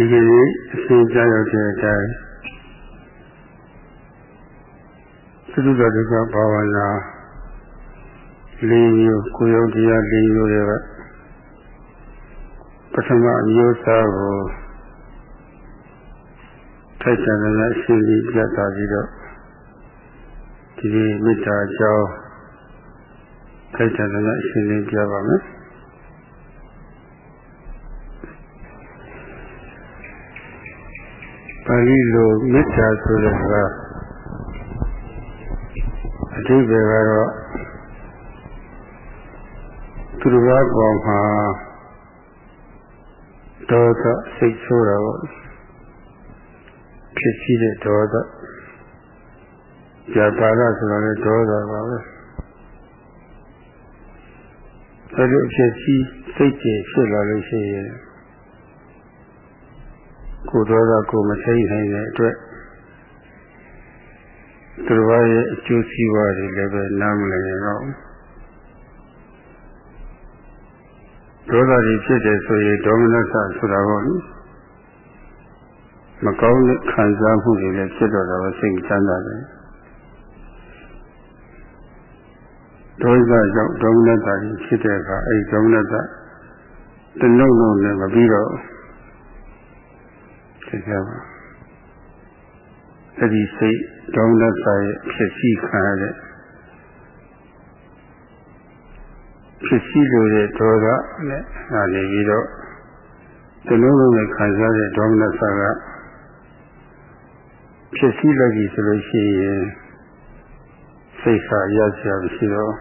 ဒီကနေ့အစဉ်ကြရောက်တဲ့အတိုင်းသုတ္တဒုက္ခဘာဝနာလေးမျိုးကိုယ်ယုံတရားလေးမျိုးတွေကပထမအမျိုးအစားကိုထိုက်တန်တဲ့ရှင်းပြီးပြသပြီးတော့ဒီနေ့မေတ္တာအကြောင်းထိုက်တန်တဲ့ရှင်းလင်းပြပါမယ် ပါဠိလိုမေတ္တာဆိုတဲ့ကအဓိပ္ပာယ်ကတော့သူတစ်ပါးပေါ်မှာဒေါသစိတ်ဆိုးတာပေါ့ဖြစ်ရှိတဲ့ဒေါသကြာပါရဆိုတာလည်းဒေါသပါပဲအဲဒီအဖြစ်ရှိစိတ်ကျေဖြစ်လာလို့ရှိရင် ကိုယ်ဒေါသကိုမသိနိုင်တဲ့အတွက်သူတော်ရဲ့အကျိုးစီးပွားတွေလည်းပဲနားမလည်တော့ဒေါသတွေဖြစ်တယ်ဆိုရင်ဒေါမနဆဆိုတာပေါ့လေမကောင်းတဲ့ခံစားမှုတွေလည်းဖြစ်တော့တာပဲစိတ်ချမ်းသာတယ်ဒေါသကြောင့်ဒေါမနဆကြီးဖြစ်တဲ့အခါအဲဒီဒေါမနဆတလုံးလုံးနဲ့မပြီးတော့ ဖြစ်ကြပါအဲ့ဒီစိတ်ဒေါမနဆရဲ့ဖြစ်စီခံရတဲ့ဖြစ်စီလို့တဲ့ဒေါသနဲ့ဟာနေပြီးတော့တလုံးလုံးနဲ့ခံစားတဲ့ဒေါမနဆကဖြစ်စီလိုက်ပြီဆိုလို့ရှိရင်စိတ်ဟာရစရာမရှိတော့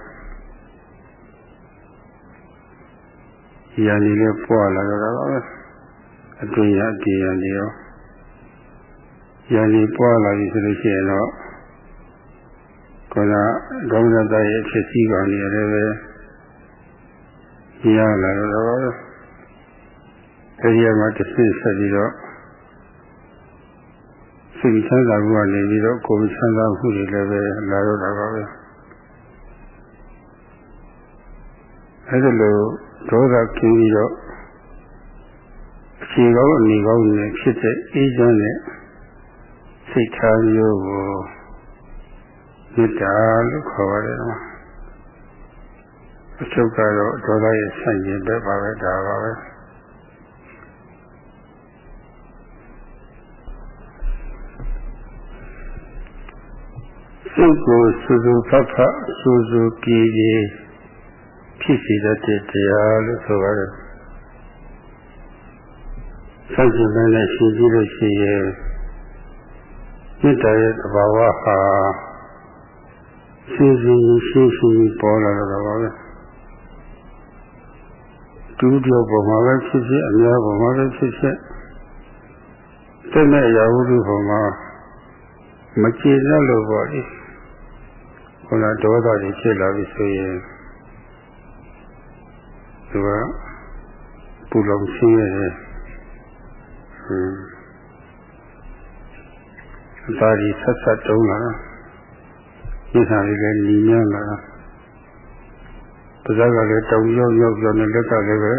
ရန်ကြီးလည်းပွားလာတော့တာပါပဲ အတွင်းရအတည်ရန်ကြီးရောရန်ကြီးပွားလာပြီဆိုလို့ရှိရင်တော့ကောကဒေါမနတရဲ့ဖြစ်စီကောင်တွေလည်းပဲရလာတော့အဲဒီမှာတစ်ဆင့်ဆက်ပြီးတော့စိတ်ချမ်းသာမှုကနေပြီးတော့ကိုယ်ချမ်းသာမှုတွေလည်းပဲလာတော့တာပါပဲအဲဒီလိုဒေါသကင်းပြီးတော့အ ခြေကောင်းအနေကောင်းနဲ့ဖြစ်တဲ့အေးချမ်းတဲ့စိတ်ထားမျိုးကိုမေတ္တာလို့ခေါ်ပါတယ်နော်အချုပ်ကတော့ဒေါသရဲ့ဆန့်ကျင်ဘက်ပါပဲဒါပါပဲစိတ်ကိုစူးစူးဖတ်ဖတ်စူးစူးကြည်ကြည်ဖြစ်စေတတ်တဲ့တရားလို့ဆိုပါတယ် ဆန့်ကျင်ဘက်နဲ့ရှင်းကြည့်လို့ရှိရင်မေတ္တာရဲ့သဘာဝဟာရှင်းရှင်းရှင်းရှင်းပေါ်လာတော့ပါပဲတူတယောက်ပေါ်မှာပဲဖြစ်ဖြစ်အများပေါ်မှာပဲဖြစ်ဖြစ်တဲ့မဲ့ရာဟုတုပေါ်မှာမကျေနပ်လို့ပေါ့လေခုနဒေါသတွေဖြစ်လာပြီဆိုရင်သူကပူလောင်ရှင်းရတယ်ဟွန်း အသားကြီးဆက်ဆက်တုံးလာတာညစာလေးလည်းညီညွတ်လာတာပါးစပ်ကလည်းတောင်ရောက်ရောက်ပြောနေလက်ကလည်းပဲ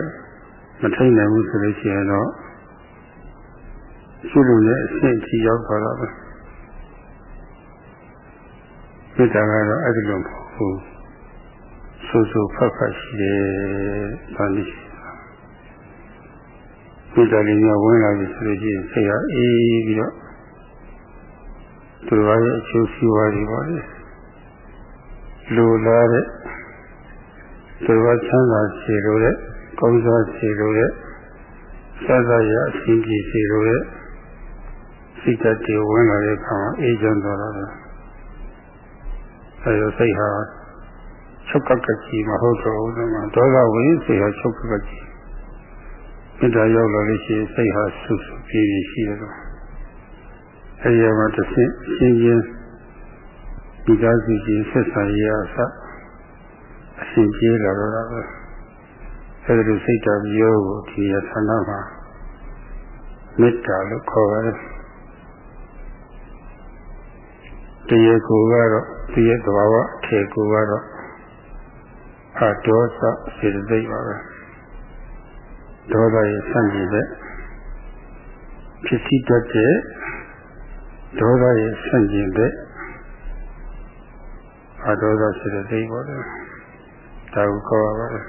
မထိန်နိုင်ဘူးဆိုလို့ရှိရင်တော့ရှိလို့လည်းအဆင့်ကြီးရောက်သွားတာပဲမေတ္တာကတော့အဲ့ဒီလိုမဟုတ်ဘူးဆူဆူဖတ်ဖတ်ရှိတယ်ဘာလို့ရှိ မေတ္တာလေးများဝင်လာပြီဆိုလို့ရှိရင်စိတ်ဟာအေးပြီးတော့သူတော်ရဲ့အကျိုးစီးပွားတွေပါလေလိုလားတဲ့သူတော်ချမ်းသာစေလို့တဲ့ကောင်းစားစေလို့တဲ့သတ်သရအစီအပြေစေလို့တဲ့စိတ်ဓာတ်တွေဝင်လာတဲ့အခါမှာအေးချမ်းသွားတာပဲအဲလိုစိတ်ဟာချုပ်ကပ်ကကြီးမဟုတ်တော့ဘူးတော့ဒေါသဝင်စိတ်ဟာချုပ်ကပ်ကကြီး မေတ္တာရောက်လာလို့ရှိရင်စိတ်ဟာဆူဆူပြေးပြေးရှိတယ်တော့အဲဒီမှာတစ်ဆင့်ရှင်းရှင်းဒီကားစီကြီးဆက်ဆံရအစအရှင်ပြေးလာတော့တာပဲအဲဒီလိုစိတ်ဓာတ်မျိုးကိုဒီရဌာနမှာမေတ္တာလို့ခေါ်ပါတယ်တရားကိုကတော့ဒီရဲ့သဘာဝအထေကိုကတော့အဒေါသစေတသိက်ပါပဲ ဒေါသရဲ့ဆန့်ကျင်တဲ့ဖြစ်စီတတ်တဲ့ဒေါသရဲ့ဆန့်ကျင်တဲ့အာဒေါသဆိုတဲ့သိပါတော့ဒါကိုခေါ်ရပါတယ်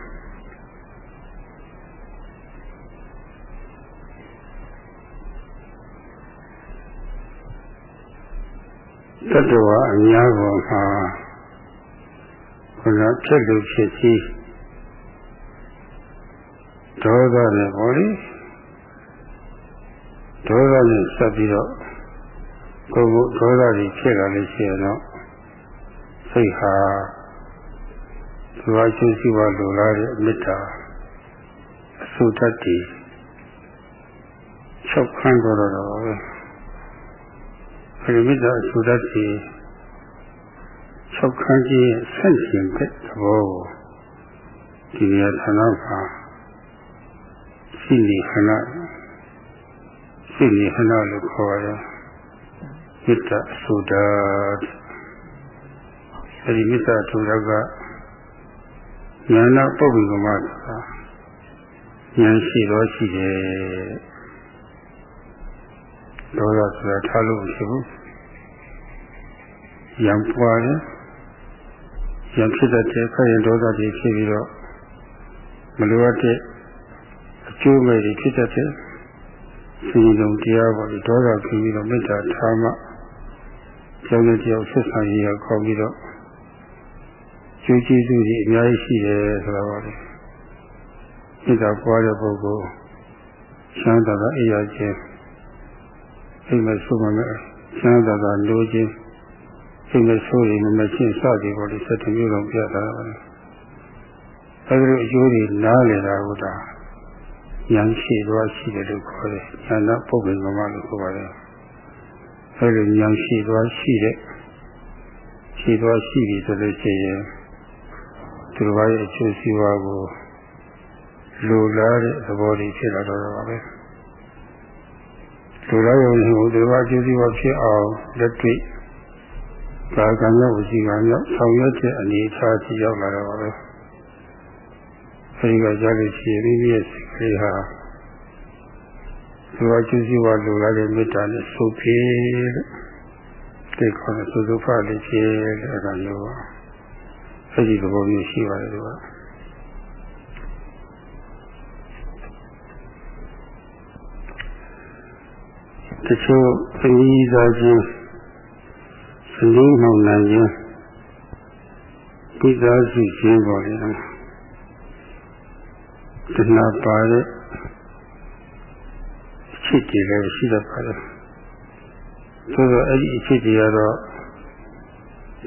တတ္တဝါအများပေါ်မှာခုနဖြစ်လို့ဖြစ်စီ ဒေါသနဲ့ပေါ့လေဒေါသနဲ့ဆက်ပြီးတော့ကိုယ်ကဒေါသကြီးဖြစ်လာလို့ရှိရင်တော့စိတ်ဟာဒီဝါရှိရှိပါလိုလားတဲ့မေတ္တာအဆုတတ်တည်ချုပ်ခန်းကြတော့တော့ပဲအဲဒီမေတ္တာအဆုတတ်တည်ချုပ်ခန်းခြင်းဆန့်ကျင်တဲ့သဘောကိုဒီနေရာဌာနမှာ ရှိနေခဏရှိနေခဏလို့ခေါ်ရတယ်မေတ္တာအဆုတတ်အဲဒီမေတ္တာထူတော့ကဉာဏ်ပုပ္ပိကမဆိုတာဉာဏ်ရှိတော့ရှိတယ်ဒေါသဆိုတာထားလို့မရှိဘူးရံပွားတယ်ရံဖြစ်တဲ့ခရင်ဒေါသတွေဖြစ်ပြီးတော့မလိုအပ်တဲ့အ ကျိုးမဲ့တွေဖြစ်တတ်တယ်စီလုံးတရားပေါ်ဒီဒေါသဖြစ်ပြီးတော့မေတ္တာထားမှကျောင်းတဲ့ကြောက်ဆက်ဆံရေးခေါ်ပြီးတော့ကျိုးကျေးဇူးကြီးအများကြီးရှိတယ်ဆိုတော့ပါလေစိတ်ကပွားတဲ့ပုဂ္ဂိုလ်ချမ်းသာတာအေးရခြင်းအိမ်မဆိုးမမဲ့ချမ်းသာတာလိုခြင်းအိမ်မဆိုးရင်မချင်းစသည်ပေါ်လေစက်တမျိုးလုံးပြတာပါလေအဲဒီလိုအကျိုးတွေနားလည်တာကိုဒါ ဉာဏ်ရှိသွားရှိတယ်လို့ခေါ်တယ်ဉာဏ်ပုဂ္ဂိုလ်မမလို့ခေါ်ပါတယ်အဲဒီဉာဏ်ရှိသွားရှိတဲ့ရှိသွားရှိပြီဆိုလို့ရှိရင်သူတစ်ပါးရဲ့အကျိုးစီးပွားကိုလိုလားတဲ့သဘောတွေဖြစ်လာတော့ပါပဲလိုလားရုံနဲ့သူတစ်ပါးအကျိုးစီးပွားဖြစ်အောင်လက်တွေ့ကာကံရောက်ဝစီကံရောက်ဆောင်ရွက်တဲ့အနေအထားကြီးရောက်လာတော့ပါပဲ အဲဒီကကြားလို့ရှိရင်မိမိရဲ့စိတ်ကလေးဟာသူအကျိုးစီးပွားလိုလားတဲ့မေတ္တာနဲ့ဆိုဖြေတဲ့ဒီခေါ်တဲ့သုသုဖလေးဖြေတဲ့အခါမျိုးပါအဲ့ဒီသဘောမျိုးရှိပါတယ်သူကတချို့အမိသားချင်းစလင်းနှောင်နိုင်ခြင်းဒီသားစုချင်းပေါ်လေ တဏှာပါတဲ့ချစ်ကြည်လည်းရှိတတ်ပါတယ်ဆိုတော့အဲ့ဒီအချစ်ကြည်ကတော့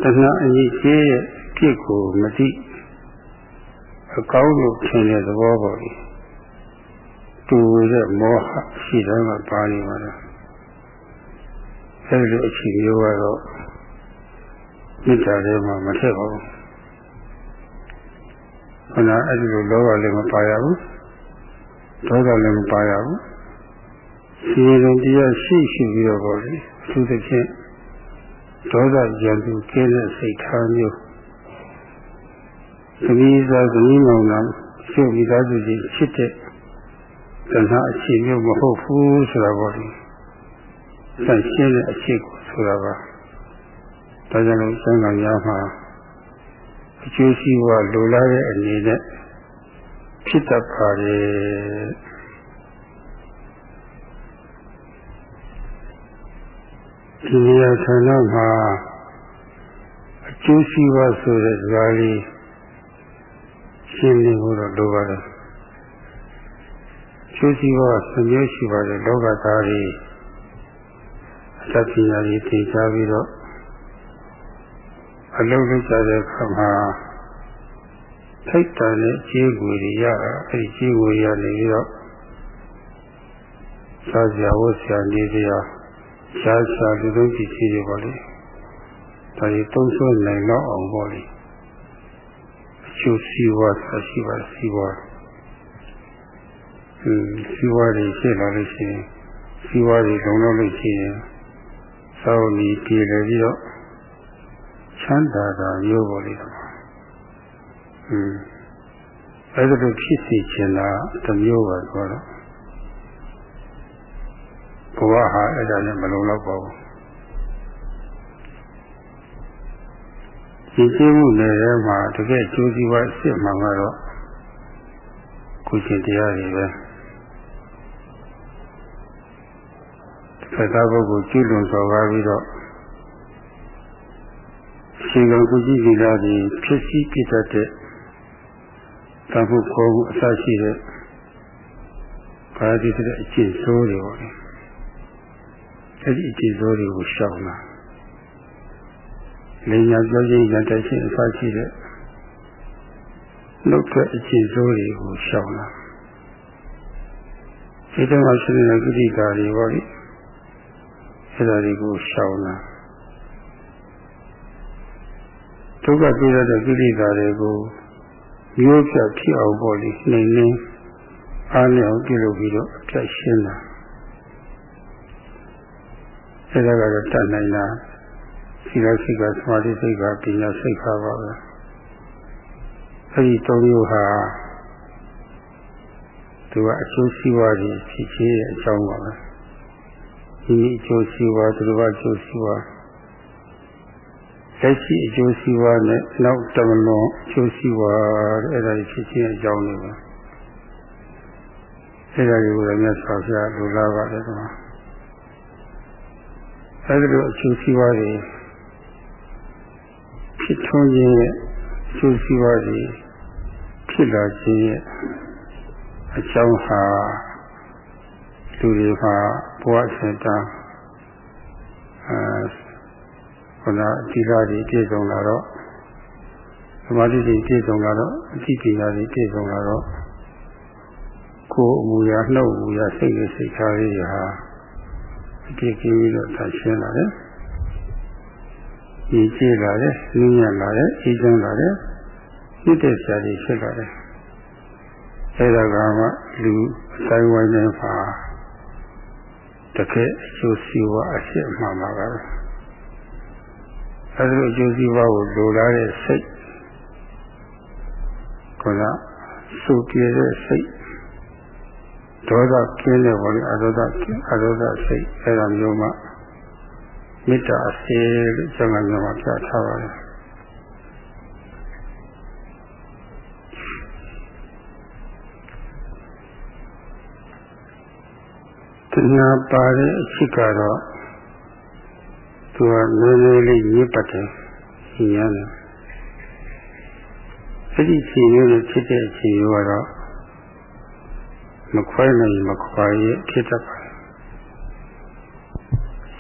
တဏှာအညီကြီးရဲ့ဖြစ်ကိုမသိအကောင်းလို့ထင်တဲ့သဘောပေါ်လေတူတဲ့မောဟရှိတယ်မှာပါနေပါလားအဲဒီလိုအခြေမျိုးကတော့မေတ္တာထဲမှာမထည့်ပါဘူး ခဏအဲဒီလိုလောဘလည်းမပါရဘူးဒေါသလည်းမပါရဘူးစီရင်တရားရှိရှိပြီးတော့ပေါ့လေအထူးသဖြင့်ဒေါသကြံသူကျင်းတဲ့စိတ်ထားမျိုးသမီးသားသမီးမောင်နှံရှုပ်မိသားစုကြီးချစ်တဲ့တဏှာအခြေမျိုးမဟုတ်ဘူးဆိုတာပေါ့လေဆန့်ရှင်းတဲ့အခြေကိုဆိုတာပါဒါကြောင့်လို့စံကောင်ရမှာ အကျိုးရှိဝလိုလားတဲ့အနေနဲ့ဖြစ်တတ်ပါတယ်ဒီနေရာဌာနမှာအကျိုးရှိဝဆိုတဲ့ဇာလေးရှင်းလင်းဖို့တော့လိုပါတယ်ကျိုးစီးပွားဆမျိုးရှိပါတယ်လောကသားတွေအတ္တပညာကြီးသိချပြီးတော့ အလုံးလုံးကြတဲ့အခါမှာထိတ်တန်တဲ့ကြီးကိုရရအဲဒီကြီးကိုရနေပြီးတော့သာဇာဝဆရာနေစရာရှားရှားလူလုံးကြည့်ကြည့်ရပါလေဒါကြီးသုံးဆွနိုင်တော့အောင်ပေါ့လေကျိုးစီးပွားဆက်ရှိပါစီးပွားอืมစီးပွားတွေရှင်းလာလို့ရှိရင်စီးပွားတွေလုံလောက်လို့ရှိရင်စောင့်ပြီးတည်တယ်ပြီးတော့ ချမ်းသာတာမျိုးပေါ်လိမ့်မယ်อืมအဲ့ဒါလိုဖြစ်စီခြင်းလားတစ်မျိုးပါဆိုတော့ဘဝဟာအဲ့ဒါနဲ့မလုံလောက်ပါဘူးဒီကျေးမှုနယ်ထဲမှာတကယ်ကျိုးစီးပွားအစ်မှန်ကတော့ကုသတရားတွေပဲသက်သာပုဂ္ဂိုလ်ကျူးလွန်စော်ကားပြီးတော့ ရှင်ကကုကြီးဒီလာတွေဖြစ်စည်းပြတတ်တဲ့တန်ဖို့ခေါ်မှုအစရှိတဲ့ဘာဒီတဲ့အကျင့်ဆိုးတွေပေါ့လေအဲဒီအကျင့်ဆိုးတွေကိုရှောင်လာလင်ညာပြောချင်းရတဲ့ချင်းအစရှိတဲ့နှုတ်ထွက်အကျင့်ဆိုးတွေကိုရှောင်လာဒီတော့မှရှိတဲ့ကိဋ္တာတွေပေါ့လေအဲဒါတွေကိုရှောင်လာ ဒုက္ခပြရတဲ့ကိလေသာတွေကိုမျိုးပြဖြစ်အောင်ပေါ့လေနှိမ်နှင်းအားလျော်ပြုလုပ်ပြီးတော့အပြတ်ရှင်းတာအဲဒါကတော့တတ်နိုင်တာစီရစိတ်ကသမာဓိစိတ်ကပညာစိတ်ကပါပဲအဲဒီသုံးမျိုးဟာသူကအကျိုးစီးပွားတွေဖြစ်ခြင်းရဲ့အကြောင်းပါပဲဒီအကျိုးစီးပွားသူတို့ကအကျိုးစီးပွား လက်ရှိအကျိုးစီးပွားနဲ့နောက်တမလွန်အကျိုးစီးပွားတဲ့အဲ့ဒါဖြစ်ခြင်းအကြောင်းတွေပါအဲ့ဒါတွေကိုလည်းမြတ်စွာဘုရားလူလာပါတယ်ကွာအဲ့ဒါလိုအကျိုးစီးပွားတွေဖြစ်ထွန်းခြင်းရဲ့အကျိုးစီးပွားတွေဖြစ်လာခြင်းရဲ့အကြောင်းဟာလူတွေမှာဘဝစင်တာအဲ ခုနအတိကားတွေပြည့်စုံလာတော့သမာဓိတွေပြည့်စုံလာတော့အတိပညာတွေပြည့်စုံလာတော့ကိုယ်အမူအရာနှုတ်အမူအရာစိတ်နဲ့စိတ်ထားလေးဟာအပြည့်ကင်းပြီးတော့ဆက်ရှင်းလာတယ်။ဒီကြည့်လာတယ်၊နင်းညံ့လာတယ်၊အေးချမ်းလာတယ်၊နှစ်သက်စရာတွေဖြစ်လာတယ်။အဲဒါကမှလူအတိုင်းဝိုင်းနေပါတကယ်အကျိုးစီးပွားအရှိအမှန်ပါပဲ။ အဲဒီလိုအကျိုးစီးပွားကိုလိုလားတဲ့စိတ်ကစုပြေတဲ့စိတ်ဒေါသကင်းတဲ့ဘောလေအရောဒအရောဒစိတ်အဲဒါမျိုးမှမေတ္တာအစေလို့ကျောင်းကမျိုးမှာပြထားပါတယ်တဏှာပါတဲ့အချစ်ကတော့ သူကနည်းနည်းလေးညစ်ပတ်တယ်ရှင်ရတယ်အဲ့ဒီရှင်မျိုးတွေဖြစ်တဲ့အချိန်မျိုးကတော့မခွဲနိုင်မခွာရဖြစ်တတ်ပါတယ်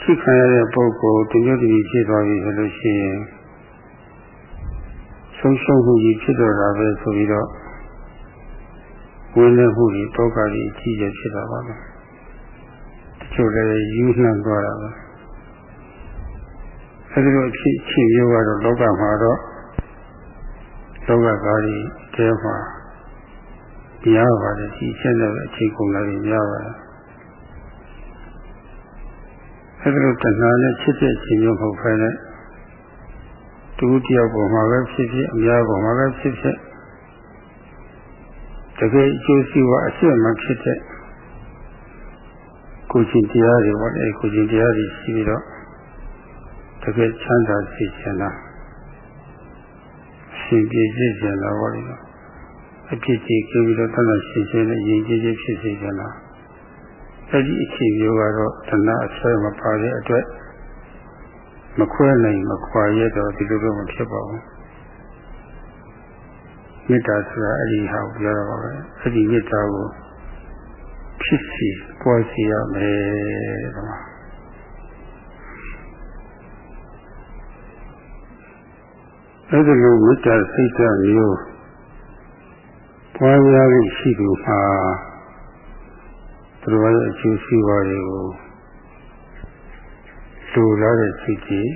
ရှိခံရတဲ့ပုဂ္ဂိုလ်တမျိုးတည်းဖြစ်သွားပြီဆိုလို့ရှိရင်ဆုံးရှုံးမှုကြီးဖြစ်တော့တာပဲဆိုပြီးတော့ဝင်နေမှုကြီးတောကကြီးအကြီးကျယ်ဖြစ်တာပါပဲတချို့လည်းယူနှံသွားတာပါ အဲဒီလိုအဖြစ်ချင်းမျိုးကတော့လောကမှာတော့လောကသားတွေတဲမှာတရားပါတယ်ဒီချက်နဲ့အချိန်ကုန်လာပြီးများပါတယ်အဲဒီလိုတဏှာနဲ့ဖြစ်တဲ့အချိန်မျိုးမဟုတ်ဘဲနဲ့တူတယောက်ပေါ်မှာပဲဖြစ်ဖြစ်အများပေါ်မှာပဲဖြစ်ဖြစ်တကယ်အကျိုးစီးပွားအရှိမဖြစ်တဲ့ကိုရှင်တရားတွေပေါ့လေကိုရှင်တရားတွေရှိပြီးတော့ တကယ်ချမ်းသာစေချင်တာရှင်ပြေစေချင်တာဟောဒီအဖြစ်ကြီးကြည့်ပြီးတော့တဏှာရှင်ရှင်နဲ့ယဉ်ကျေးခြင်းဖြစ်စေချင်တာအဲ့ဒီအခြေမျိုးကတော့တဏှာအဆွဲမပါတဲ့အတွက်မခွဲနိုင်မခွာရတော့ဒီလိုတော့မဖြစ်ပါဘူးမေတ္တာဆိုတာအဲ့ဒီဟာကိုပြောတာပါပဲအဲ့ဒီမေတ္တာကိုဖြစ်စီပွားစီရမယ်တဲ့ အဲ့ဒီလိုမေတ္တာစိတ်ဓာတ်မျိုးပွားများလို့ရှိသူမှာသူတို့ရဲ့အကျိုးစီးပွားတွေကိုလူလာတဲ့စိတ်ကြီး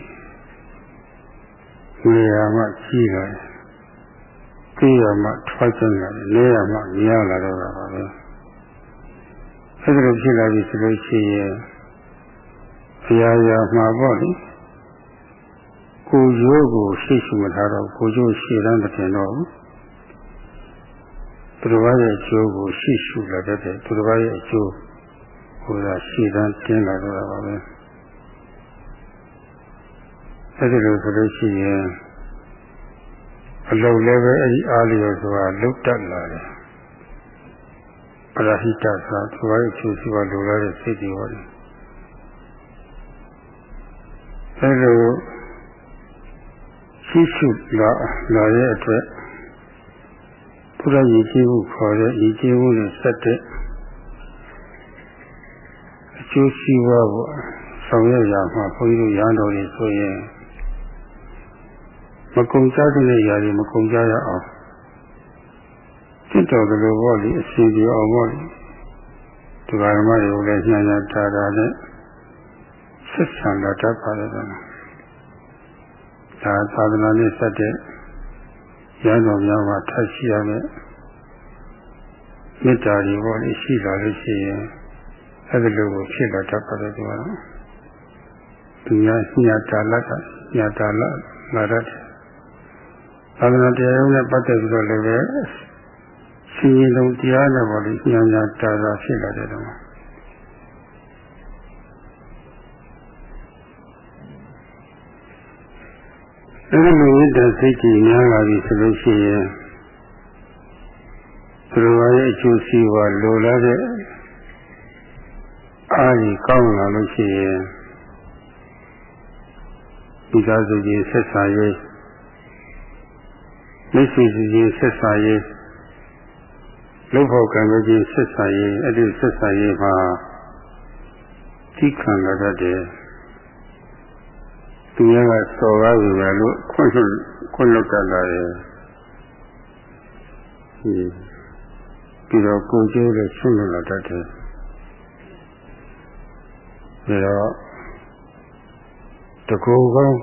နေရာမှကြီးလာတယ်။ကြည့်ရမှထွက်ကျင်လာတယ်။နေရာမှမြင်လာတော့တာပါပဲ။အဲ့ဒါလိုဖြစ်လာပြီဆိုလို့ရှိရင်ဘုရားရာမှာပေါ့လေ။ ကိုရိုးကိုရှိရှိမထားတော့ကိုရိုးရှိတန်းတဲ့တော့သူတစ်ပါးရဲ့အကျိုးကိုရှိရှိလာတတ်တယ်သူတစ်ပါးရဲ့အကျိုးဟကိုယ်ကရှည်တန်းတင်းလာတော့တာပါပဲအဲ့ဒီလိုဆိုလို့ရှိရင်အလုံးလည်းပဲအဲ့ဒီအားလျော်ဆိုတာလုတ်တက်လာတယ်ပရဟိတဆိုတာသူ့ရဲ့အကျိုးစီးပွားလိုလားတဲ့စိတ်တွေပါလေအဲ့လို ရှိရှိလာလာရဲ့အတွက်ဘုရားရည်ကြည်မှုခေါ်တဲ့ရည်ကြည်မှုနဲ့ဆက်တဲ့အကျိုးစီးပွားကိုဆောင်ရွက်ရမှာဘုန်းကြီးတို့ရဟန်းတော်တွေဆိုရင်မကုံကြတဲ့ຢာတွေမကုံကြရအောင်စိတ်တော်ကလေးပေါ့လေအစီအပြေအောင်ပေါ့လေဒီဃာမတွေကိုလည်းညံ့ညံ့တာတာနဲ့ဆက်ဆံလာတတ်ပါလေတော့ ဒါသာသနာနဲ့ဆက်တဲ့ရဟန်းတော်များမှာထပ်ရှိရမယ်မေတ္တာတွေပေါ့လေရှိလာလို့ရှိရင်အဲ့ဒီလိုကိုဖြစ်လာတတ်ပါတယ်ဒီမှာသူများညတာလက်ကညတာလက်လာတတ်တယ်သာသနာတရားနဲ့ပတ်သက်ပြီးတော့လည်းပဲရှင်ရင်လုံးတရားနဲ့ပေါ့လေညံညတာတာဖြစ်လာတယ်တော့ အဲဒီလိုမြတ်တဲ့စိတ်ကြီးများလာပြီဆိုလို့ရှိရင်သူတို့ရဲ့အကျိုးစီးပွားလိုလားတဲ့အားကြီးကောင်းလာလို့ရှိရင်ဒီသားစုကြီးဆက်ဆံရေးမိတ်ဆွေကြီးဆက်ဆံရေးလုပ်ဖို့ကံကြီးဆက်ဆံရေးအဲ့ဒီဆက်ဆံရေးမှာထိခံရတတ်တယ် သူများကစော်ကားပြီပဲလို့ခွင့်ခွင့်လုပ်တတ်လာတယ်ပြီးတော့ကိုကျိုးလည်းဆွလို့လာတတ်တယ်ပြီးတော့တကူကောင်း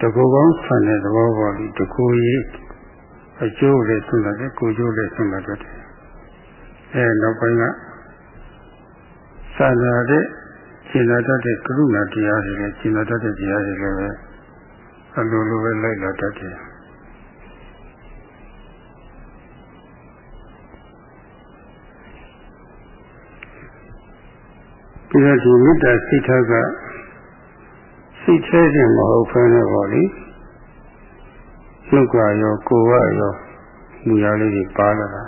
တကူကောင်းဆန်တဲ့သဘောပေါ်ပြီးတကူကြီးအကျိုးလည်းဆွလာတယ်ကိုကျိုးလည်းဆွလာတတ်တယ်အဲနောက်ပိုင်းကစာနာတဲ့ ရှင်းလာတတ်တဲ့ကရုဏာတရားတွေနဲ့ရှင်းလာတတ်တဲ့တရားတွေလည်းပဲအလိုလိုပဲလိုက်လာတတ်တယ်ပြီးတော့ဒီမေတ္တာစိတ်ထားကစိတ်ထဲခြင်းမဟုတ်ဘဲနဲ့ပေါ့လေနှုတ်ကရောကိုယ်ကရောမူရလေးတွေပါလာတာ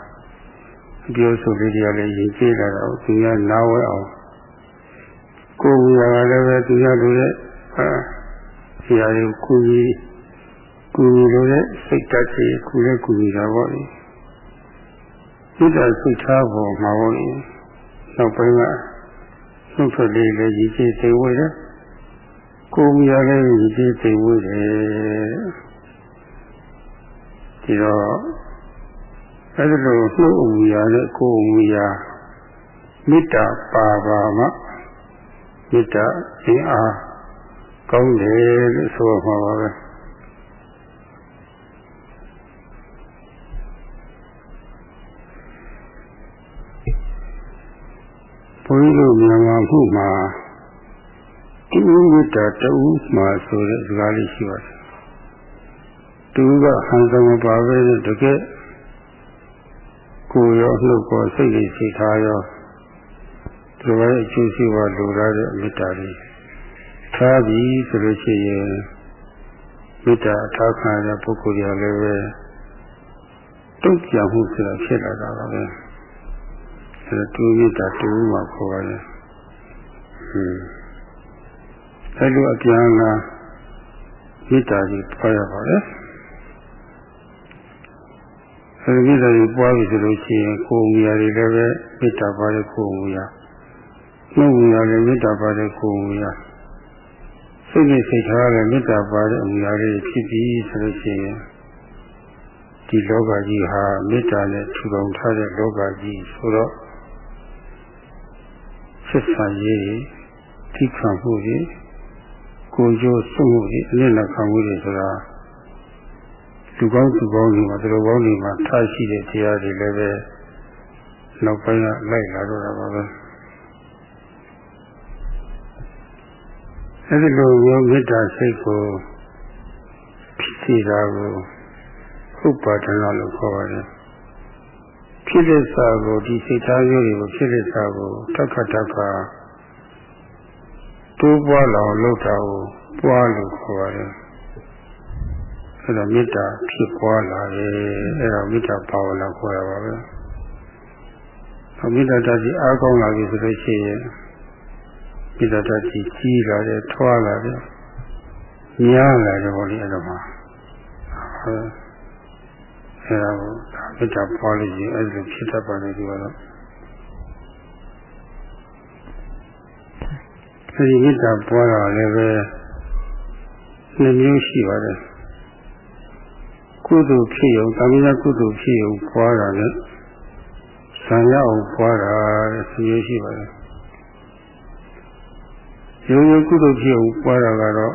အပြောဆိုလေးတွေကလည်းရည်ကြည်လာတော့သူကနားဝဲအောင် ကိုယ်မူရကလည်းပဲသူရလူရဲ့အာဆရာကြီးကုကြီးကုကြီးလိုတဲ့စိတ်တက်ကြီးကုလည်းကုကြီးတာပေါ့လေမေတ္တာစိတ်ထားဖို့မှာပေါ့လေနောက်ပိုင်းကနှုတ်ထွက်လေးလည်းရည်ကြည်သိဝေးတယ်ကိုယ်မူရလည်းရည်ကြည်သိဝေးတယ်ဒီတော့အဲဒီလိုနှုတ်အမူအရာနဲ့ကိုယ်အမူအရာမေတ္တာပါပါမှ မေတ္တာအင်းအားကောင်းတယ်လို့ဆိုမှာပါပဲဘုန်းကြီးတို့မြန်မာခုမှာတူမေတ္တာတူမှဆိုတဲ့စကားလေးရှိပါတယ်တူကဟန်ဆောင်ပါပဲတကယ်ကိုယ်ရောနှုတ်ကောစိတ်လေးစိတ်ထားရော ဒီလိုအကျိုးရှိပါလိုလားတဲ့မေတ္တာလေးထားပြီးဆိုလို့ရှိရင်မေတ္တာထားခံရတဲ့ပုဂ္ဂိုလ်ရလည်းပဲတုတ်ကြမှုဆိုတာဖြစ်လာတာပါပဲအဲတူမေတ္တာတူမှခေါ်ရတယ်ဟွန်းအဲလိုအပြန်လာမေတ္တာကြီးပွားရပါတယ်အဲဒီမေတ္တာကြီးပွားပြီဆိုလို့ရှိရင်ကိုယ်မူရာတွေလည်းပဲမေတ္တာပါတဲ့ကိုယ်မူရာ နှုတ်မူရာလည်းမေတ္တာပါတဲ့ကိုယ်မူရာစိတ်နဲ့စိတ်ထားလည်းမေတ္တာပါတဲ့အမူအရာတွေဖြစ်ပြီးဆိုလို့ရှိရင်ဒီလောကကြီးဟာမေတ္တာနဲ့ထူထောင်ထားတဲ့လောကကြီးဆိုတော့ဆက်ဆံရေးထိခံမှုကြီးကိုကြိုးစွမှုကြီးအနစ်နာခံမှုတွေဆိုတာလူကောင်းသူကောင်းတွေမှာသူတို့ကောင်းတွေမှာထားရှိတဲ့တရားတွေလည်းပဲနောက်ပိုင်းကလိုက်လာတော့တာပါပဲ အဲဒီလိုရောမေတ္တာစိတ်ကိုဖြစ်စီတာကိုဥပါဒနာလို့ခေါ်ပါတယ်ဖြစ်တဲ့စာကိုဒီစိတ်ထားမျိုးတွေကိုဖြစ်တဲ့စာကိုတက္ကတက္ကတိုးပွားလောင်လုပ်တာကိုပွားလို့ခေါ်ရတယ်အဲ့ဒါမေတ္တာဖြစ်ပွားလာတယ်အဲ့ဒါမေတ္တာပါဝလာခေါ်ရပါပဲမေတ္တာတတိအားကောင်းလာပြီဆိုလို့ရှိရင် မေတ္တာတတိကြီးလာတယ်ထွားလာတယ်ညားလာတယ်ဘောလေအဲ့ဒါမှာဟုတ်အဲ့ဒါကိုမေတ္တာပွားလို့ရင်အဲ့လိုဖြစ်တတ်ပါလေဒီကတော့အဲဒီမေတ္တာပွားတာလည်းပဲနှစ်မျိုးရှိပါတယ်ကုသိုလ်ဖြစ်ရုံတာမဏကုသိုလ်ဖြစ်ရုံပွားတာနဲ့ဆံရအောင်ပွားတာတဲ့ဆွေးရှိပါတယ် ရုံရုံကုသိုလ်ဖြစ်ရုံပွားတာကတော့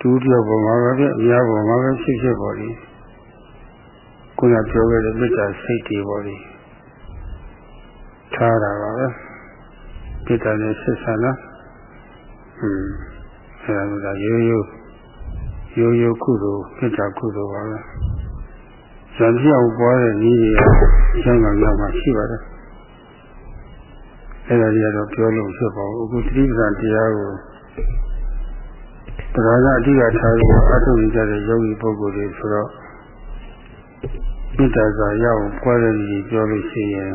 ဒုတိယဘုံမှာပဲအများဘုံမှာပဲဖြစ်ဖြစ်ပေါ်လိခုနပြောခဲ့တဲ့မေတ္တာစိတ်တွေပေါ်လိထားတာပါပဲမေတ္တာနဲ့ဆက်ဆံတာอืมအဲဒါကရိုးရိုးရိုးရိုးကုသိုလ်မေတ္တာကုသိုလ်ပါပဲဇံပြောင်းပွားတဲ့နည်းတွေအကျဉ်းကောင်ရောက်မှရှိပါတယ် အဲဒါကြီးကတော့ပြောလို့ဖြစ်ပါဘူးအခုသတိပ္ပံတရားကိုတရားကအဓိကထားပြီးအထုနေကြတဲ့ယောဂီပုဂ္ဂိုလ်တွေဆိုတော့မေတ္တာစာရောက်ပွားတဲ့နည်းပြောလို့ရှိရင်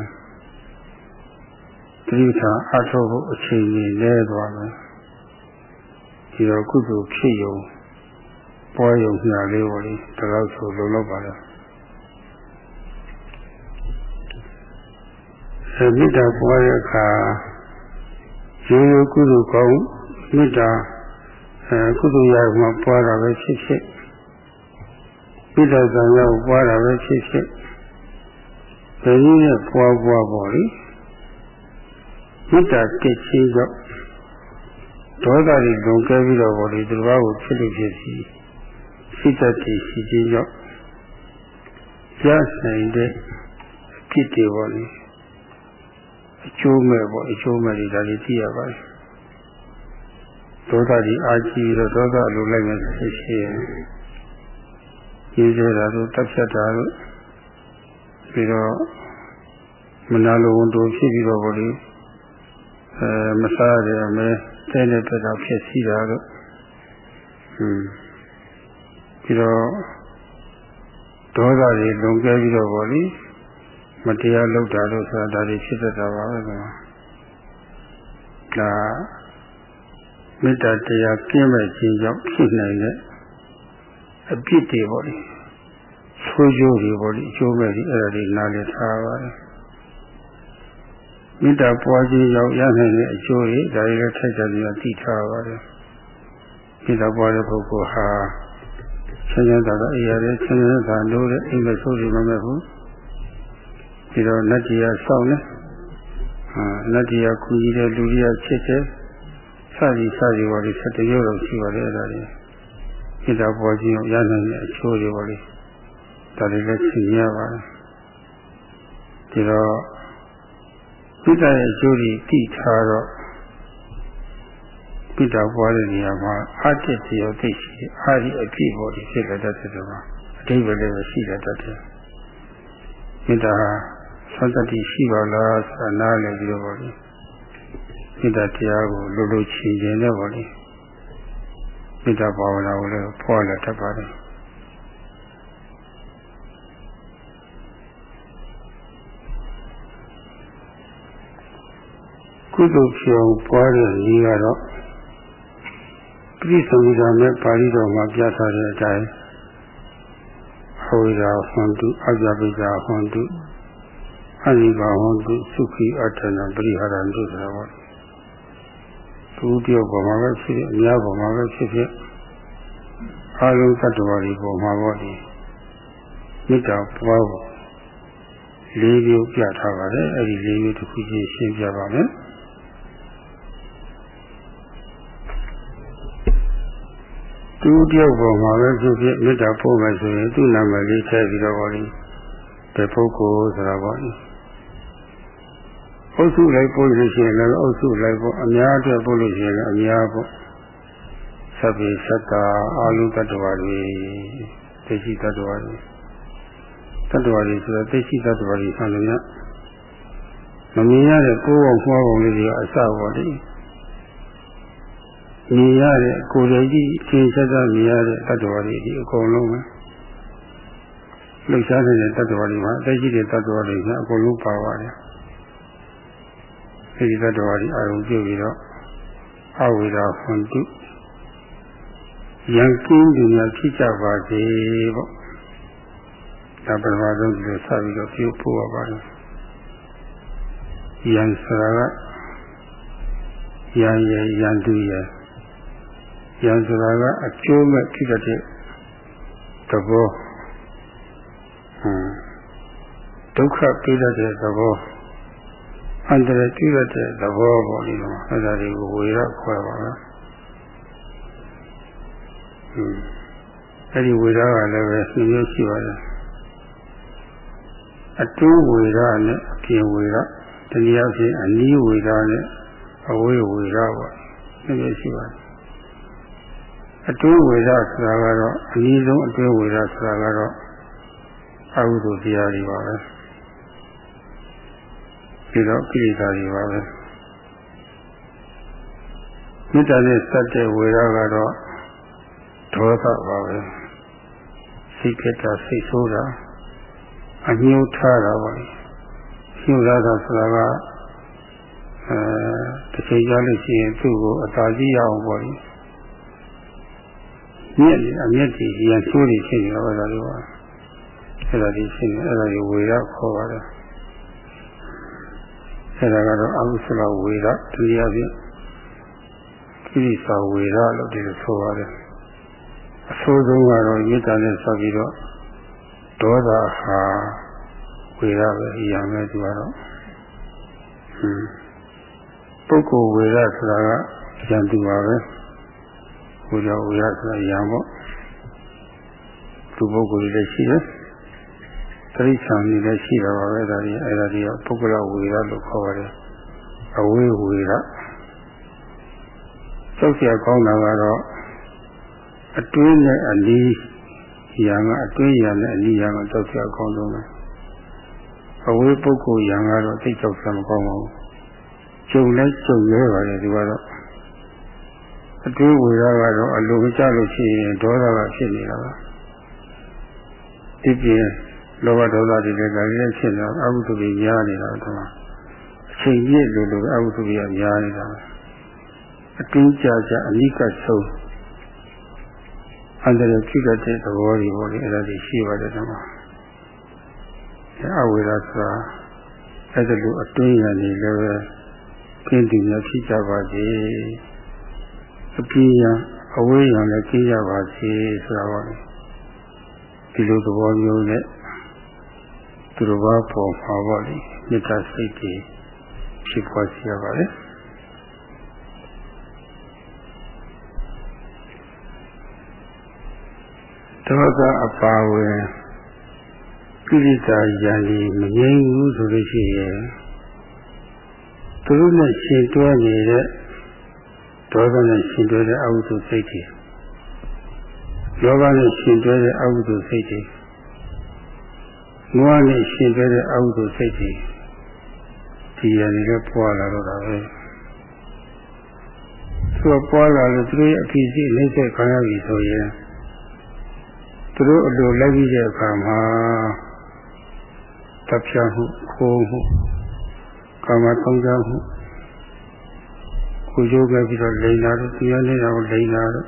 သတိထားအထုဖို့အချိန်ကြီးလဲသွားတယ်ဒီတော့ကုသိုလ်ဖြစ်ရုံပွားရုံညာလေးပေါ်လေးဒါတော့ဆိုလုံလောက်ပါလား အဲမေတ္တာပွားတဲ့အခါရိုးရိုးကုသိုလ်ကောင်းမေတ္တာအဲကုသိုလ်ရမှာပွားတာပဲဖြစ်ဖြစ်မေတ္တာဆံရောက်ပွားတာပဲဖြစ်ဖြစ်ဘယ်နည်းနဲ့ပွားပွားပေါ်လေမေတ္တာတက်ချင်းကြောင့်ဒေါသတွေလွန်ကဲပြီးတော့ပေါ်လေသူတော်ကိုဖြစ်လို့ဖြစ်စီစိတ်တည်းရှိခြင်းကြောင့်ရနိုင်တဲ့အဖြစ်တွေပေါ်လေ အကျိုးမဲ့ပေါ့အကျိုးမဲ့တွေဒါတွေသိရပါတယ်ဒေါသတွေအာကြီးတော့ဒေါသလိုလိုက်မယ်ဖြစ်ရှိရင်ကြီးစေတာတို့တက်ဖြတ်တာတို့ပြီးတော့မနာလိုဝန်တို့ဖြစ်ပြီးတော့ဗောလေအဲမစားရအမဲတဲနဲ့တက်တာဖြစ်စီတာတို့ဟွန်းပြီးတော့ဒေါသတွေလွန်ကဲပြီးတော့ဗောလေ မတရားလုပ်တာလို့ဆိုတာဒါတွေဖြစ်တတ်တာပါပဲကွာဒါမေတ္တာတရားကျင့်မဲ့ခြင်းကြောင့်ဖြစ်နိုင်တဲ့အပြစ်တွေပေါ့လေဆိုးကျိုးတွေပေါ့လေအကျိုးမဲ့တွေအဲ့ဒါတွေနားလည်ထားပါတယ်မေတ္တာပွားခြင်းကြောင့်ရနိုင်တဲ့အကျိုးတွေဒါတွေလည်းထိုက်တယ်ပြီးသိထားပါတယ်မေတ္တာပွားတဲ့ပုဂ္ဂိုလ်ဟာဆင်းရဲတာကအရာတွေဆင်းရဲတာလို့တဲ့အိမ်မဆိုးတွေမမဲ့ဘူး ဒီတော့နတ်တရားစောင့်နေဟာနတ်တရားကူကြီးတဲ့လူကြီးချစ်တယ်စသည်စသည်ပါလေဆက်တရုပ်တော့ရှိပါလေအဲ့ဒါတွေမေတ္တာပေါ်ခြင်းရနိုင်တဲ့အချိုးတွေပါလေဒါတွေလည်းသိရပါတယ်ဒီတော့မေတ္တာရဲ့အကျိုးတွေသိထားတော့မေတ္တာပွားတဲ့နေရာမှာအာတ္တတရားသိရှိအာဒီအပြည့်ပေါ်ဒီဖြစ်တဲ့တတ်တဲ့မှာအတိပ္ပယ်လည်းရှိတဲ့တတ်တယ်မေတ္တာ သတ္တိရှိပါလားဆိုတာနားလည်ပြီးတော့ဗောလေမေတ္တာတရားကိုလိုလိုချင်ခြင်းနဲ့ဗောလေမေတ္တာဘာဝနာကိုလည်းဖော်လာတတ်ပါတယ်ကုသိုလ်ဖြောင်းပွားတဲ့ဤကတော့ပြိသမုဒ္ဒနဲ့ပါဠိတော်မှာပြထားတဲ့အတိုင်းဟောရာဟွန်တုအကြပိဇာဟွန်တု အနိဘာဟွန်တုသုခိအတ္တနာပရိဟာရံတုဆိုတာပေါ့သူတယောက်ပေါ်မှာပဲဖြစ်ဖြစ်အများပေါ်မှာပဲဖြစ်ဖြစ်အာလုံးတ attva တွေပေါ်မှာပေါ့ဒီမေတ္တာပွားဖို့လေးမျိုးပြထားပါတယ်အဲ့ဒီလေးမျိုးတစ်ခုချင်းရှင်းပြပါမယ်သူတယောက်ပေါ်မှာပဲဖြစ်ဖြစ်မေတ္တာပို့မယ်ဆိုရင်သူ့နာမည်လေးထည့်ပြီးတော့ပေါ့လေဘယ်ပုဂ္ဂိုလ်ဆိုတာပေါ့လေ အုပ်စုလိုက်ပို့လို့ရှိရင်လည်းအုပ်စုလိုက်ပို့အများအတွက်ပို့လို့ရှိရင်လည်းအများပို့သဗ္ဗေသတ္တာအာလုတ္တဝါတွေသိရှိတ္တဝါတွေတတ္တဝါတွေဆိုတော့သိရှိတတ္တဝါတွေဆံလို့ရမမြင်ရတဲ့ကိုယ်ဝမှားပုံလေးတွေကအစပေါ်တယ်မြင်ရတဲ့ကိုယ်ရည်ကြီးသင်္ချာမြင်ရတဲ့တတ္တဝါတွေဒီအကုန်လုံးပဲလှုပ်ရှားနေတဲ့တတ္တဝါတွေမှာအသက်ရှိတဲ့တတ္တဝါတွေကအကုန်လုံးပါပါတယ် အဲဒီတတ္တဝါတွေအာရုံပြုပြီးတော့အဝိဒါဟွန်တုယံကင်းသူများဖြစ်ကြပါစေပေါ့ဒါပထမဆုံးဒီလိုစပြီးတော့ပြုဖို့ရပါတယ်ယံဆိုတာကယံရယံသူရယံဆိုတာကအကျိုးမဲ့ဖြစ်တဲ့သဘောဟမ်ဒုက္ခပြတဲ့သဘော အန္တရာယ်ပြတဲ့သဘောပေါ့ဒီမှာအဲ့ဒါတွေကိုဝေရခွဲပါလားဟမ်အဲ့ဒီဝေရကလည်းပဲနှမျိုးရှိပါတယ်အတွင်းဝေရနဲ့အပြင်ဝေရတနည်းအားဖြင့်အနီးဝေရနဲ့အဝေးဝေရပေါ့နှမျိုးရှိပါတယ်အတွင်းဝေရဆိုတာကတော့အနည်းဆုံးအတွင်းဝေရဆိုတာကတော့အဟုသူတရားတွေပါပဲ ပြီးတော့ကိလေသာတွေပါပဲမေတ္တာနဲ့စက်တဲ့ဝေရကတော့ဒေါသပါပဲစိတ်ကတာစိတ်ဆိုးတာအညှိုးထားတာပါညှိုးထားတာဆိုတာကအဲတစ်ချိန်ကြာလို့ရှိရင်သူ့ကိုအသာကြီးရအောင်ပေါ့မြင့်အမြင့်ကြီးရန်ဆိုးနေဖြစ်နေတော့ဒါလိုပါအဲ့ဒါဒီရှိနေအဲ့ဒါဒီဝေရခေါ်ပါတယ် အဲ့ဒါကတော့အကုသလဝေရတရားဖြင့်ကိရိသာဝေရလို့ဒီလိုဆိုပါတယ်အဆိုးဆုံးကတော့မေတ္တာနဲ့ဆက်ပြီးတော့ဒေါသဟာဝေရပဲအရာမဲ့သူကတော့ဟွန်းပုဂ္ဂိုလ်ဝေရဆိုတာကဉာဏ်တူပါပဲဘုရားဝေရဆိုတာဉာဏ်ပေါ့သူပုဂ္ဂိုလ်တွေလည်းရှိတယ် တိရစ္ဆာန်တွေလည်းရှိတာပါပဲဒါတွေအဲ့ဒါတွေကပုဂ္ဂလဝေရလို့ခေါ်ပါတယ်အဝေးဝေရစောက်ရကောင်းတာကတော့အတွင်းနဲ့အလီရံကအတွင်းရံနဲ့အလီရံကစောက်ရကောင်းဆုံးပဲအဝေးပုဂ္ဂိုလ်ရံကတော့သိကြောက်စံမကောင်းပါဘူးကျုံလဲကျုံရဲပါလေဒီကတော့အတွင်းဝေရကတော့အလိုမကျလို့ရှိရင်ဒေါသကဖြစ်နေတာပါဒီပြင် လောဘဒေါသတွေလည်းဒါလည်းဖြစ်နေအဘုဒ္ဓကြီးများနေတာတော့အချိန်ပြည့်လို့လို့အဘုဒ္ဓကြီးကများနေတာအတွင်းကြကြအနိကဆုံးအန္တရာယ်ဖြစ်တဲ့သဘောတွေပေါ့လေအဲ့ဒါတွေရှိပါတယ်တော့အဝေဒဆိုတာအဲ့ဒါလိုအတွင်းရနေလည်းပဲကျင့်တည်များဖြစ်ကြပါစေအပြင်းရအဝေးရလည်းကြည့်ရပါစေဆိုတာပါဒီလိုသဘောမျိုးနဲ့ သူတော်ဘာပေါ်မှာပါလေမေတ္တာစိတ်ကြီးဖြစ်ပေါ်စီရပါလေဒေါကအပါဝင်ကိရိတာယံဒီမငြိမ်းဘူးဆိုလို့ရှိရင်သူတို့နဲ့ရှင်တွဲနေတဲ့ဒေါသနဲ့ရှင်တွဲတဲ့အဝိဇ္ဇစိတ်တွေလောဘနဲ့ရှင်တွဲတဲ့အဝိဇ္ဇစိတ်တွေ ငွားနဲ့ရှင်တွဲတဲ့အဝိဇ္ဇစိတ်တွေဒီရနေတော့ပွားလာတော့တာပဲသူကပွားလာလို့သူတို့ရဲ့အဖြစ်စီနှိမ့်ဆက်ခံရပြီဆိုရင်သူတို့အလိုလိုက်ပြီးတဲ့အခါမှာတပ်ဖြာမှုခိုးမှုကာမသုံးကြမှုကိုကြိုးခဲ့ပြီးတော့လိန်လာတော့တရားနေတာကိုလိန်လာတော့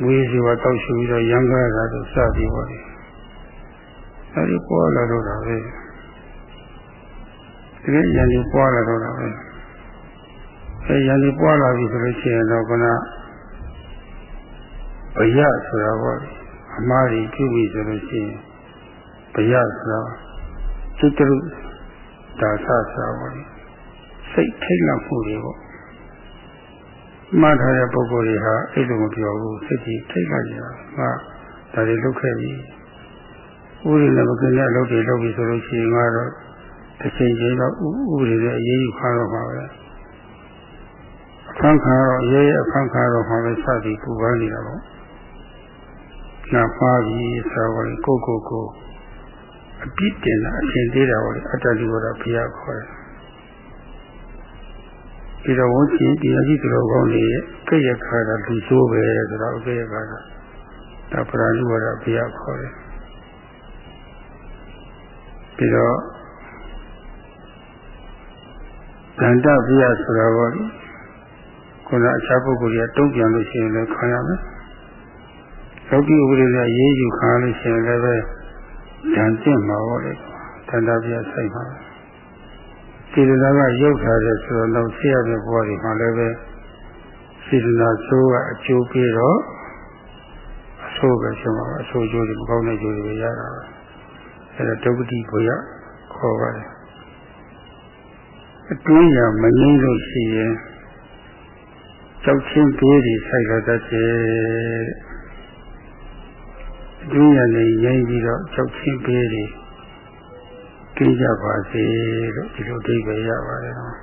မွေးစီဝတောက်ရှူပြီးတော့ရံကားတာတော့စပြီးပါလေအဲ ဒီပေါ်လာတော့တာပဲဒီကရန်ဒီပွားလာတော့တာပဲအဲရန်ဒီပွားလာပြီဆိုလို့ရှိရင်တော့ကနဘယဆိုတာပေါ့အမှားကြီးပြုပြီဆိုလို့ရှိရင်ဘယဆိုတာစိတ်တရုဒါဆဆိုတာပေါ့စိတ်ထိတ်လန့်မှုတွေပေါ့မှားထားတဲ့ပုဂ္ဂိုလ်တွေဟာအဲ့လိုမပြောဘူးစိတ်ကြီးထိတ်လန့်နေတာငါဒါတွေလုပ်ခဲ့ပြီ ဥရိလည်းမကင်းတဲ့အလုပ်တွေလုပ်ပြီဆိုလို့ရှိရင်ငါတော့တစ်ချိန်ချင်းတော့ဥရိလည်းအရေးယူခါတော့မှာပဲအခန်းခါတော့ရဲရဲအခန်းခါတော့မှာပဲစသည်ပူပန်းနေတာပေါ့နာပါပြီဆိုတော့ကိုကိုကိုအပြစ်တင်တာအထင်သေးတာဟောလေအတ္တဒီဝရဘုရားခေါ်တယ်ဒီတော့ဝချင်းတရားကြီးသူတော်ကောင်းတွေရဲ့ကိယခါတာလူဆိုးပဲဆိုတော့ကိယခါတာဒါပရာဏိဝရဘုရားခေါ်တယ် ပြီးတော့ဗန္တဘုရားဆိုတာပေါ့လေခုနအခြားပုဂ္ဂိုလ်တွေကတုံ့ပြန်လို့ရှိရင်လည်းခံရမယ်ယောဂီဥပဒေနဲ့ရေးယူခံလို့ရှိရင်လည်းပဲဉာဏ်ကျင့်မှာပေါ့လေတန်တာပြဆိုင်ပါစေတနာကရုပ်ထားတဲ့ဆိုတော့ဆရာရဲ့ဘဝတွေမှာလည်းပဲစေတနာဆိုးကအကျိုးပေးတော့အဆိုးပဲဆိုမှာအဆိုးကျိုးတွေမကောင်းတဲ့ကျိုးတွေရတာ အဲဒါဒုက္ခတိကိုရခေါ်ပါတယ်အတွင်းရမငြိမ့်လို့ရှိရင်ကြောက်ချင်းပေးတွေဆိုင်လာတတ်တယ်အတွင်းရနေငြိမ့်ပြီးတော့ကြောက်ချင်းပေးတွေကြည့်ကြပါစေလို့ဒီလိုအဓိပ္ပာယ်ရပါတယ်နော်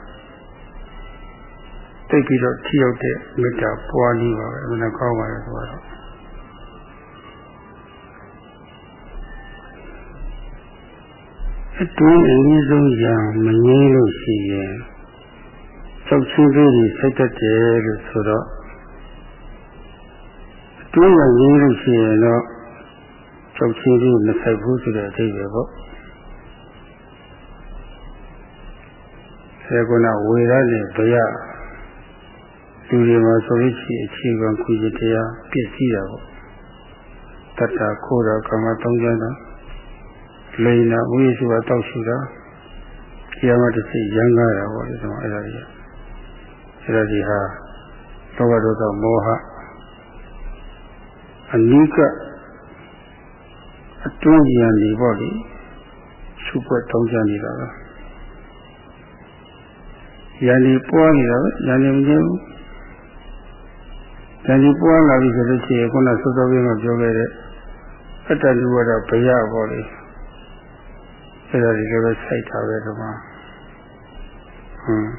တိတ်ပြီးတော့ထိရောက်တဲ့မေတ္တာပွားနည်းပါပဲအမှန်ကောင်းပါရဲ့ဆိုတော့ အတွင်းအင်းဆုံးရာမငြင်းလို့ရှိရင်စောက်ချင်းလေးတွေစိတ်တက်တယ်လို့ဆိုတော့အတွင်းကငြင်းလို့ရှိရင်တော့စောက်ချင်းလေးမဆိုင်ဘူးဆိုတဲ့အဓိပ္ပာယ်ပေါ့ဆေကုဏဝေရနဲ့ဘယလူတွေမှာဆိုလို့ရှိရင်အခြေခံခုချတရားပြည့်စည်တာပေါ့တတ္တာခိုးတာကမ္မသုံးချမ်းတာ လိန်နာဝိရရှိပါတောက်ရှူတာဒီမှာတစ်စိရမ်းကားတာပေါ့ဒီမှာအဲ့ဒါကြီးအဲ့ဒါကြီးဟာလောဘဒေါသမောဟအနိကအတွင်းဉာဏ်ကြီးပေါ့လေရှုပ်ွက်တောင်းကြနေတာပဲဉာဏ်ကြီးပွားနေတာပဲဉာဏ်ကြီးမကျဘူးဉာဏ်ကြီးပွားလာပြီဆိုလို့ရှိရင်ခုနစောစောကပြောခဲ့တဲ့အတ္တလူဝရဘယပေါ့လေ အဲ့ဒါဒီလိုပဲစိုက်တာပဲဒီမှာဟွန်း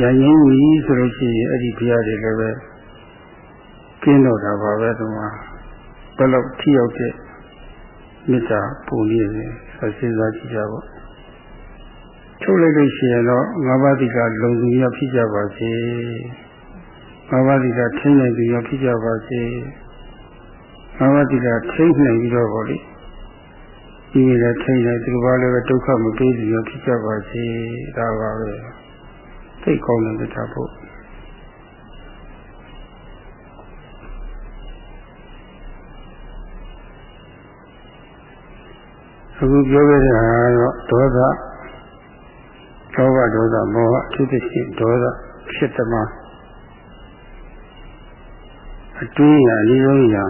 ရရင်ကြီးဆိုလို့ရှိရင်အဲ့ဒီဘုရားတွေလည်းပဲကျင်းတော့တာပါပဲဒီမှာဘယ်လောက်ထိရောက်တဲ့မေတ္တာပူရည်နေဆက်စဉ်းစားကြည့်ကြပါထုတ်လိုက်လို့ရှိရင်တော့ငါးပါးတိကလုံသူရဖြစ်ကြပါစေငါးပါးတိကထိနိုင်သူရဖြစ်ကြပါစေငါးပါးတိကထိနိုင်ပြီးတော့ဗောလေ ဒီလိုထိနေသူဘာလည်းပဲဒုက္ခမပေးဘူးရောဖြစ်ကြပါစေဒါပါပဲသိကောင်းတဲ့တရားဖို့အခုပြောခဲ့တဲ့ဟာတော့ဒေါသလောဘဒေါသမောဟအထူးသဖြင့်ဒေါသဖြစ်သမားအတွင်းရအလေးဆုံးရာ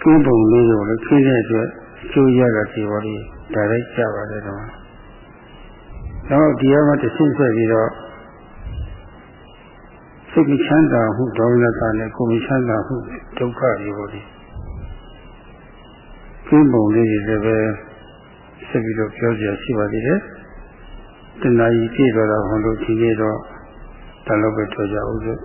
ကျင်းပုံလေးကိုလည်းခင်းတဲ့အတွက် ကျိုးရတာဒီပေါ်လေးဒါလည်းကြပါတယ်တော့နောက်ဒီမှာတဆင့်ဆက်ပြီးတော့စိတ်ချမ်းသာမှုဒေါမနတာနဲ့ကိုယ်ချမ်းသာမှုဒုက္ခတွေပေါ်လေးကျင်းပုံလေးတွေလည်းပဲဆက်ပြီးတော့ပြောကြရရှိပါသေးတယ်တဏှာကြီးပြည့်တော်တာဘုံတို့ဒီနေ့တော့ဒါလည်းပဲပြောကြအောင်စို့